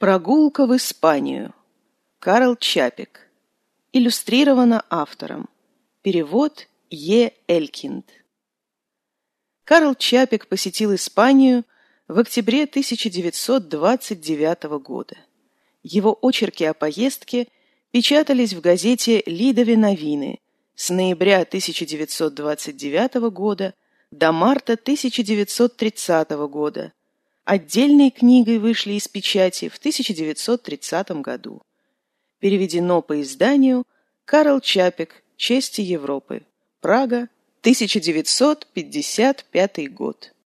Прогулка в Испанию. Карл Чапик. Иллюстрировано автором. Перевод Е. Элькинд. Карл Чапик посетил Испанию в октябре 1929 года. Его очерки о поездке печатались в газете «Лидове новины» с ноября 1929 года до марта 1930 года. Отдельной книгой вышли из печати в 1930 году. Переведено по изданию Карл Чапик «Чести Европы», Прага, 1955 год.